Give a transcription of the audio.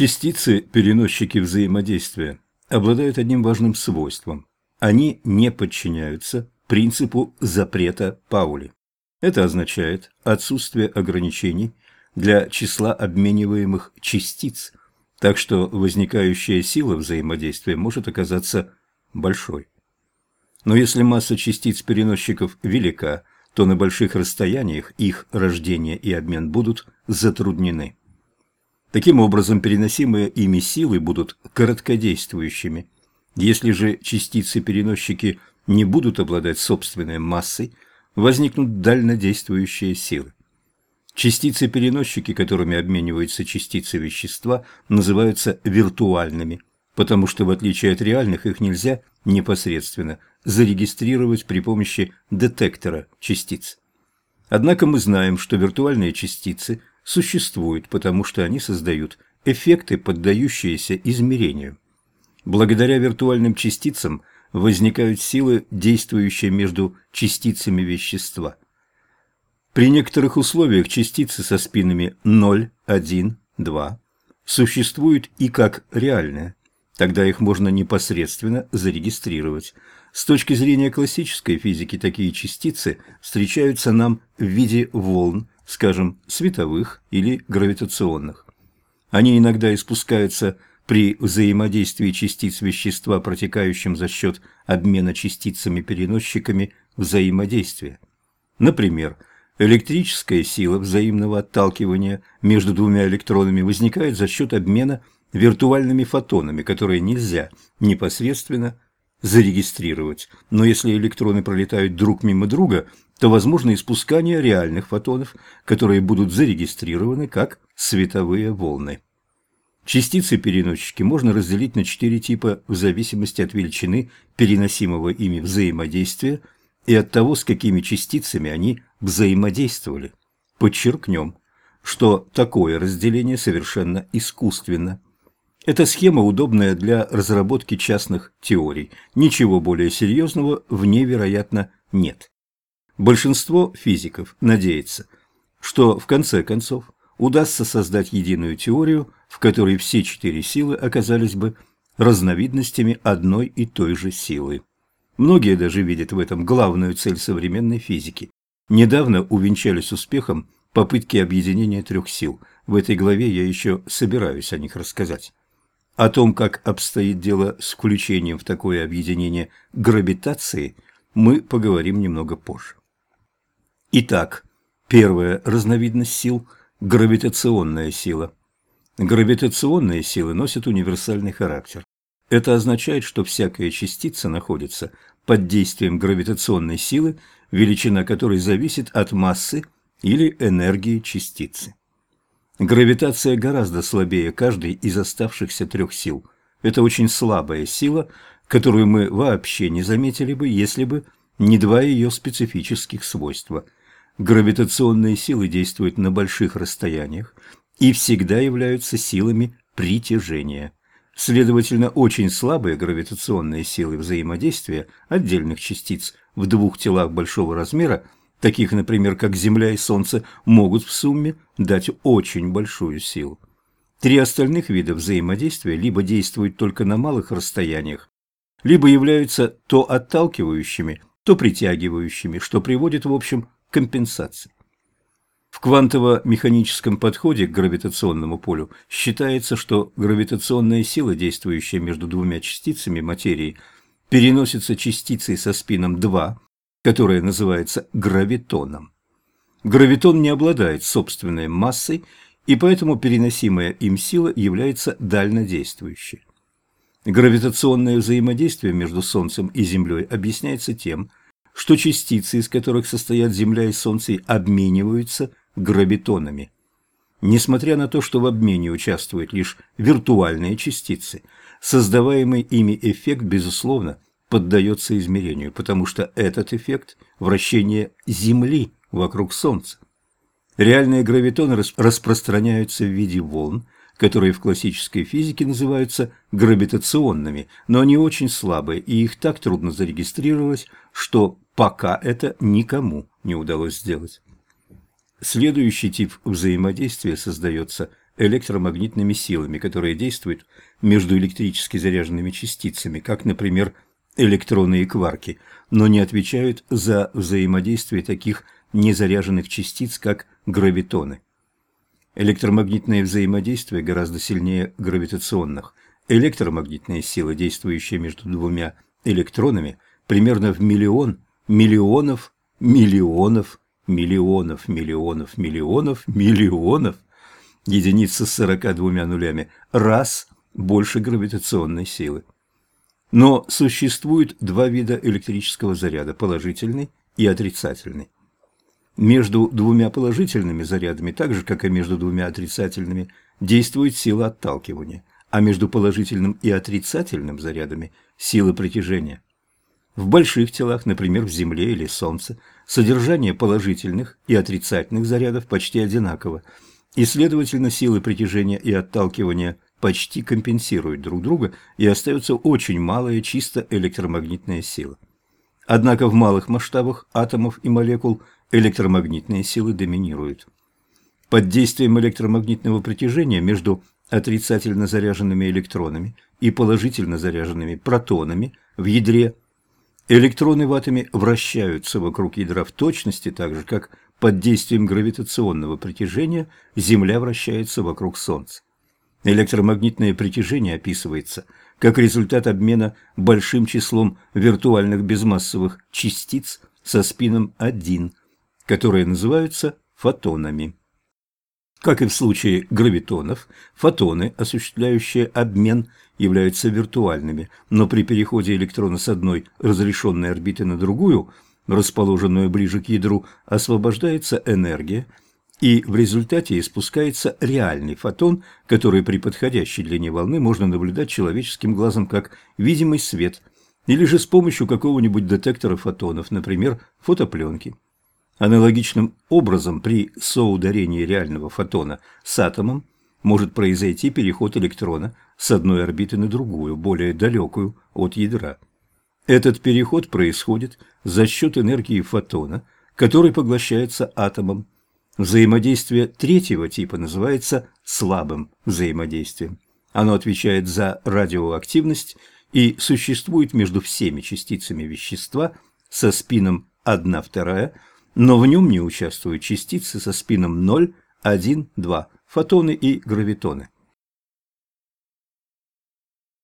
Частицы-переносчики взаимодействия обладают одним важным свойством. Они не подчиняются принципу запрета Паули. Это означает отсутствие ограничений для числа обмениваемых частиц, так что возникающая сила взаимодействия может оказаться большой. Но если масса частиц-переносчиков велика, то на больших расстояниях их рождение и обмен будут затруднены. Таким образом, переносимые ими силы будут короткодействующими. Если же частицы-переносчики не будут обладать собственной массой, возникнут дальнодействующие силы. Частицы-переносчики, которыми обмениваются частицы вещества, называются виртуальными, потому что, в отличие от реальных, их нельзя непосредственно зарегистрировать при помощи детектора частиц. Однако мы знаем, что виртуальные частицы существуют, потому что они создают эффекты, поддающиеся измерению. Благодаря виртуальным частицам возникают силы, действующие между частицами вещества. При некоторых условиях частицы со спинами 0, 1, 2 существуют и как реальные. Тогда их можно непосредственно зарегистрировать. С точки зрения классической физики такие частицы встречаются нам в виде волн, скажем, световых или гравитационных. Они иногда испускаются при взаимодействии частиц вещества, протекающим за счет обмена частицами-переносчиками взаимодействия. Например, электрическая сила взаимного отталкивания между двумя электронами возникает за счет обмена виртуальными фотонами, которые нельзя непосредственно зарегистрировать. Но если электроны пролетают друг мимо друга, то возможно испускание реальных фотонов, которые будут зарегистрированы как световые волны. Частицы-переносчики можно разделить на четыре типа в зависимости от величины переносимого ими взаимодействия и от того, с какими частицами они взаимодействовали. Подчеркнем, что такое разделение совершенно искусственно. Эта схема удобная для разработки частных теорий. Ничего более серьезного в ней, вероятно, нет. Большинство физиков надеется, что в конце концов удастся создать единую теорию, в которой все четыре силы оказались бы разновидностями одной и той же силы. Многие даже видят в этом главную цель современной физики. Недавно увенчались успехом попытки объединения трех сил. В этой главе я еще собираюсь о них рассказать. О том, как обстоит дело с включением в такое объединение гравитации, мы поговорим немного позже. Итак, первая разновидность сил – гравитационная сила. Гравитационные силы носят универсальный характер. Это означает, что всякая частица находится под действием гравитационной силы, величина которой зависит от массы или энергии частицы. Гравитация гораздо слабее каждой из оставшихся трех сил. Это очень слабая сила, которую мы вообще не заметили бы, если бы не два ее специфических свойства – Гравитационные силы действуют на больших расстояниях и всегда являются силами притяжения. Следовательно, очень слабые гравитационные силы взаимодействия отдельных частиц в двух телах большого размера, таких, например, как Земля и Солнце, могут в сумме дать очень большую силу. Три остальных вида взаимодействия либо действуют только на малых расстояниях, либо являются то отталкивающими, то притягивающими, что приводит, в общем, компенсации. В квантово-механическом подходе к гравитационному полю считается, что гравитационная сила, действующая между двумя частицами материи, переносится частицей со спином 2, которая называется гравитоном. Гравитон не обладает собственной массой, и поэтому переносимая им сила является дальнодействующей. Гравитационное взаимодействие между Солнцем и Землей объясняется тем, что частицы, из которых состоят Земля и Солнце, обмениваются гравитонами. Несмотря на то, что в обмене участвуют лишь виртуальные частицы, создаваемый ими эффект, безусловно, поддается измерению, потому что этот эффект – вращение Земли вокруг Солнца. Реальные гравитоны распространяются в виде волн, которые в классической физике называются гравитационными, но они очень слабые, и их так трудно зарегистрировать, что пока это никому не удалось сделать. Следующий тип взаимодействия создается электромагнитными силами, которые действуют между электрически заряженными частицами, как, например, электроны и кварки, но не отвечают за взаимодействие таких незаряженных частиц, как гравитоны. Электромагнитное взаимодействие гораздо сильнее гравитационных. Электромагнитная сила, действующая между двумя электронами, примерно в миллион, миллионов, миллионов, миллионов, миллионов, миллионов, миллионов, единица с 42 нулями, раз больше гравитационной силы. Но существует два вида электрического заряда – положительный и отрицательный. Между двумя положительными зарядами, так же, как и между двумя отрицательными, действует сила отталкивания, а между положительным и отрицательным зарядами – сила притяжения. В больших телах, например, в Земле или Солнце, содержание положительных и отрицательных зарядов почти одинаково, и, следовательно, силы притяжения и отталкивания – почти компенсируют друг друга и остается очень малая чисто электромагнитная сила. Однако в малых масштабах атомов и молекул электромагнитные силы доминируют. Под действием электромагнитного притяжения между отрицательно заряженными электронами и положительно заряженными протонами в ядре электроны в атоме вращаются вокруг ядра в точности так же, как под действием гравитационного притяжения Земля вращается вокруг Солнца. Электромагнитное притяжение описывается как результат обмена большим числом виртуальных безмассовых частиц со спином 1, которые называются фотонами. Как и в случае гравитонов, фотоны, осуществляющие обмен, являются виртуальными, но при переходе электрона с одной разрешенной орбиты на другую, расположенную ближе к ядру, освобождается энергия – и в результате испускается реальный фотон, который при подходящей длине волны можно наблюдать человеческим глазом как видимый свет, или же с помощью какого-нибудь детектора фотонов, например, фотопленки. Аналогичным образом при соударении реального фотона с атомом может произойти переход электрона с одной орбиты на другую, более далекую от ядра. Этот переход происходит за счет энергии фотона, который поглощается атомом, Взаимодействие третьего типа называется слабым взаимодействием. Оно отвечает за радиоактивность и существует между всеми частицами вещества со спином 1-2, но в нем не участвуют частицы со спином 0, 1, 2, фотоны и гравитоны.